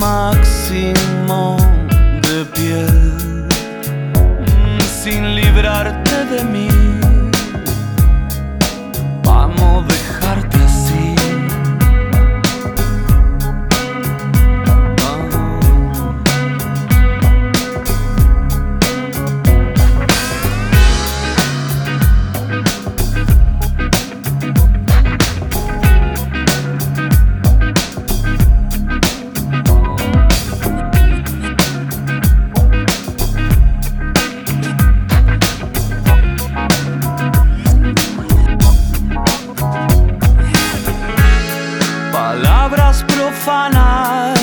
máximo de piel mm, sin librarte de mí. fana